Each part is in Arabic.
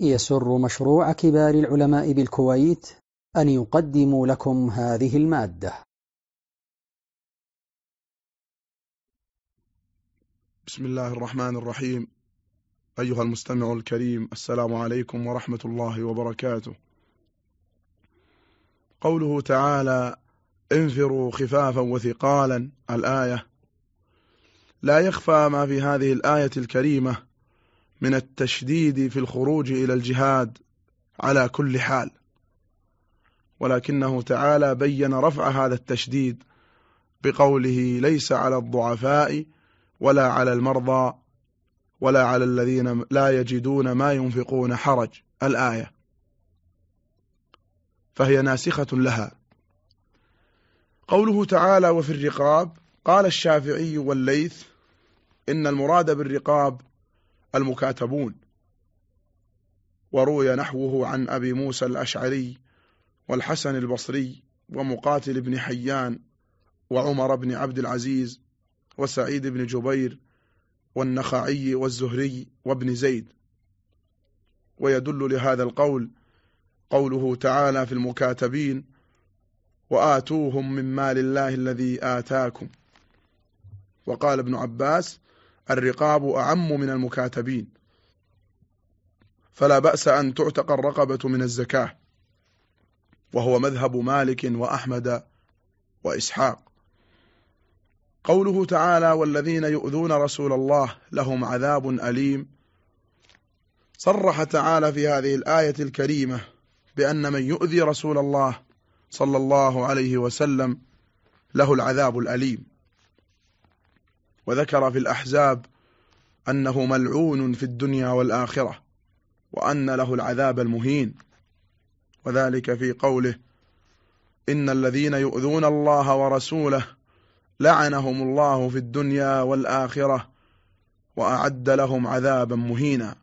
يسر مشروع كبار العلماء بالكويت أن يقدم لكم هذه المادة. بسم الله الرحمن الرحيم. أيها المستمع الكريم السلام عليكم ورحمة الله وبركاته. قوله تعالى انفروا خفافا وثقالا. الآية لا يخفى ما في هذه الآية الكريمة من التشديد في الخروج إلى الجهاد على كل حال. ولكنه تعالى بين رفع هذا التشديد بقوله ليس على الضعفاء ولا على المرضى ولا على الذين لا يجدون ما ينفقون حرج. الآية فهي ناسخة لها. قوله تعالى وفي الرقاب قال الشافعي والليث إن المراد بالرقاب المكاتبون. وروي نحوه عن أبي موسى الأشعري والحسن البصري ومقاتل بن حيان وعمر بن عبد العزيز وسعيد بن جبير والنخعي والزهري وابن زيد. ويدل لهذا القول قوله تعالى في المكاتبين وآتوهم من مال الله الذي آتاكم. وقال ابن عباس الرقاب أعم من المكاتبين. فلا بأس أن تعتق الرقبة من الزكاة وهو مذهب مالك وأحمد وإسحاق. قوله تعالى والذين يؤذون رسول الله لهم عذاب أليم صرح تعالى في هذه الآية الكريمة بأن من يؤذي رسول الله صلى الله عليه وسلم له العذاب الأليم. وذكر في الأحزاب أنه ملعون في الدنيا والآخرة وأن له العذاب المهين. وذلك في قوله إن الذين يؤذون الله ورسوله لعنهم الله في الدنيا والآخرة وأعد لهم عذابا مهينا.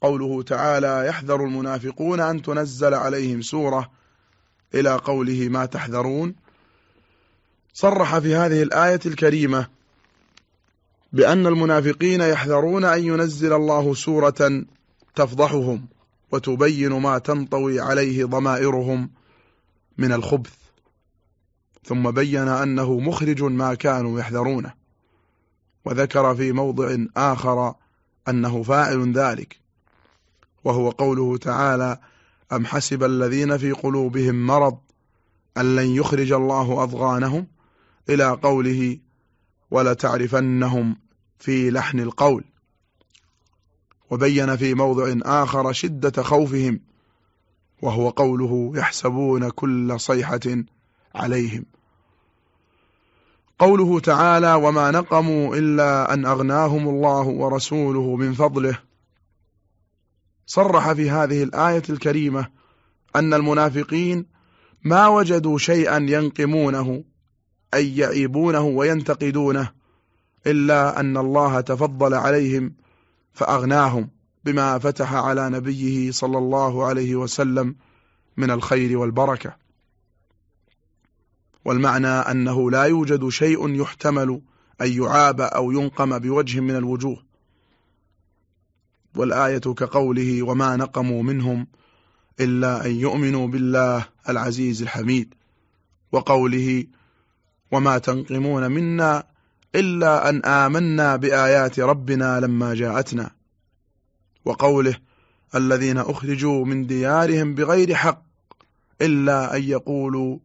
قوله تعالى يحذر المنافقون أن تنزل عليهم سورة إلى قوله ما تحذرون؟ صرح في هذه الآية الكريمة بأن المنافقين يحذرون أن ينزل الله سورة تفضحهم وتبين ما تنطوي عليه ضمائرهم من الخبث ثم بين أنه مخرج ما كانوا يحذرونه وذكر في موضع آخر أنه فاعل ذلك وهو قوله تعالى أم حسب الذين في قلوبهم مرض أن لن يخرج الله أضغانهم؟ إلى قوله ولتعرفنهم في لحن القول. وبين في موضع آخر شدة خوفهم وهو قوله يحسبون كل صيحة عليهم. قوله تعالى وما نقموا إلا أن أغناهم الله ورسوله من فضله. صرح في هذه الآية الكريمة أن المنافقين ما وجدوا شيئا ينقمونه أي يعيبونه وينتقدونه إلا أن الله تفضل عليهم فأغناهم بما فتح على نبيه صلى الله عليه وسلم من الخير والبركة. والمعنى أنه لا يوجد شيء يحتمل أن يعاب أو ينقم بوجه من الوجوه. والآية كقوله وما نقموا منهم إلا أن يؤمنوا بالله العزيز الحميد. وقوله وما تنقمون منا إلا أن آمنا بآيات ربنا لما جاءتنا. وقوله الذين أخرجوا من ديارهم بغير حق إلا أن يقولوا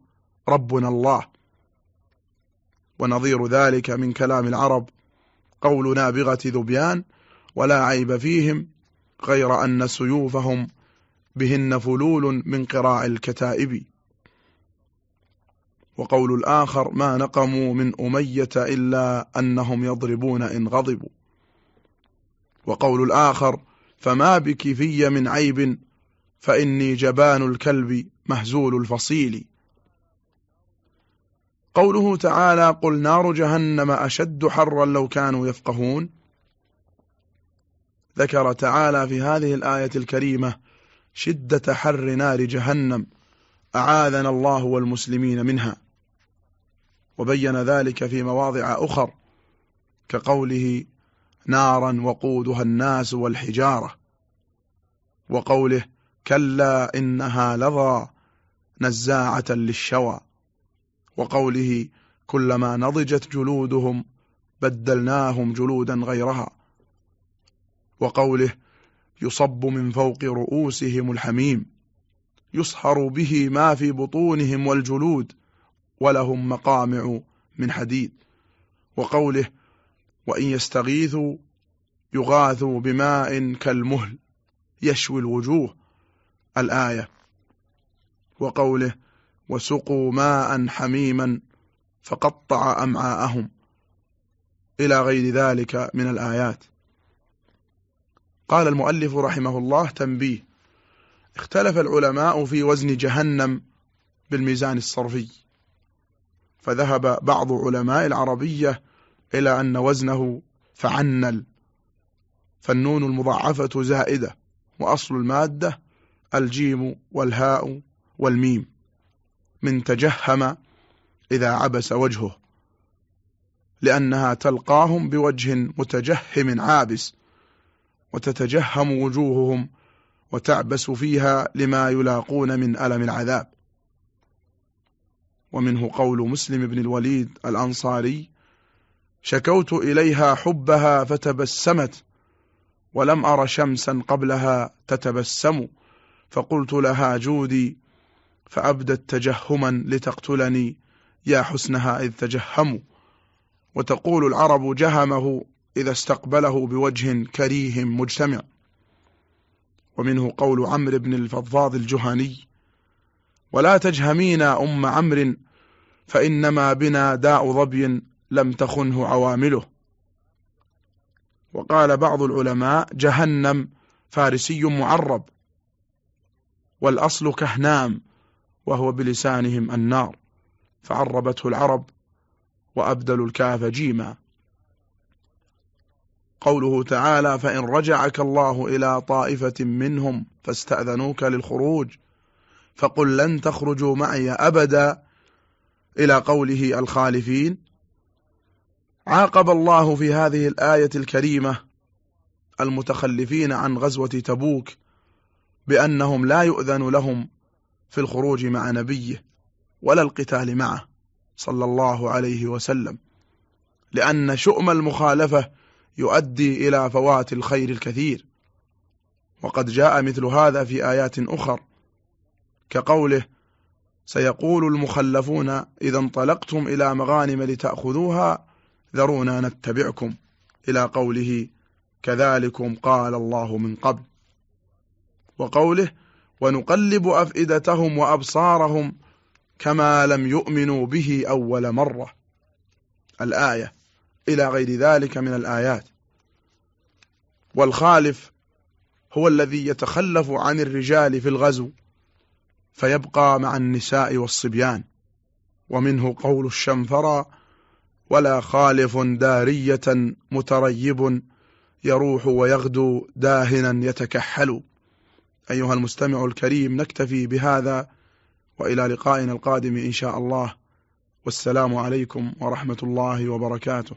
ربنا الله. ونظير ذلك من كلام العرب. قول نابغة ذبيان ولا عيب فيهم غير أن سيوفهم بهن فلول من قراع الكتائب. وقول الآخر ما نقموا من أمية إلا أنهم يضربون إن غضبوا. وقول الآخر فما بك في من عيب فإني جبان الكلب مهزول الفصيل. قوله تعالى قل نار جهنم أشد حرا لو كانوا يفقهون. ذكر تعالى في هذه الآية الكريمة شدة حر نار جهنم أعاذنا الله والمسلمين منها. وبين ذلك في مواضع أخر كقوله نارا وقودها الناس والحجارة وقوله كلا إنها لظى نزاعة للشوى وقوله كلما نضجت جلودهم بدلناهم جلودا غيرها وقوله يصب من فوق رؤوسهم الحميم يصهر به ما في بطونهم والجلود ولهم مقامع من حديد. وقوله وإن يستغيثوا يغاثوا بماء كالمهل يشوي الوجوه. الآية. وقوله وسقوا ماء حميما فقطع أمعاءهم. إلى غير ذلك من الآيات. قال المؤلف رحمه الله تنبيه. اختلف العلماء في وزن جهنم بالميزان الصرفي. فذهب بعض علماء العربية إلى أن وزنه فعنل فالنون المضاعفة زائدة وأصل المادة الجيم والهاء والميم من تجهم إذا عبس وجهه لأنها تلقاهم بوجه متجهم عابس وتتجهم وجوههم وتعبس فيها لما يلاقون من ألم العذاب. ومنه قول مسلم بن الوليد الأنصاري شكوت إليها حبها فتبسمت ولم أر شمسا قبلها تتبسم فقلت لها جودي فأبدت تجهما لتقتلني يا حسنها إذ تجهموا. وتقول العرب جهمه إذا استقبله بوجه كريه مجتمع. ومنه قول عمرو بن الفضاض الجهني ولا تجهمينا أم عمرو فإنما بنا داء ظبي لم تخنه عوامله. وقال بعض العلماء جهنم فارسي معرب والأصل كهنام وهو بلسانهم النار. فعربته العرب وأبدلوا الكاف جيما. قوله تعالى فإن رجعك الله إلى طائفة منهم فاستأذنوك للخروج فقل لن تخرجوا معي أبدا إلى قوله الخالفين. عاقب الله في هذه الآية الكريمة المتخلفين عن غزوة تبوك بأنهم لا يؤذن لهم في الخروج مع نبيه ولا القتال معه صلى الله عليه وسلم لأن شؤم المخالفة يؤدي إلى فوات الخير الكثير. وقد جاء مثل هذا في آيات أخر كقوله سيقول المخلفون إذا انطلقتم إلى مغانم لتأخذوها ذرونا نتبعكم إلى قوله كذلكم قال الله من قبل. وقوله ونقلب أفئدتهم وأبصارهم كما لم يؤمنوا به أول مرة. الآية إلى غير ذلك من الآيات. والخالف هو الذي يتخلف عن الرجال في الغزو. فيبقى مع النساء والصبيان. ومنه قول الشنفرى ولا خالف دارية متريب يروح ويغدو داهنا يتكحل. أيها المستمع الكريم نكتفي بهذا وإلى لقائنا القادم إن شاء الله. والسلام عليكم ورحمة الله وبركاته.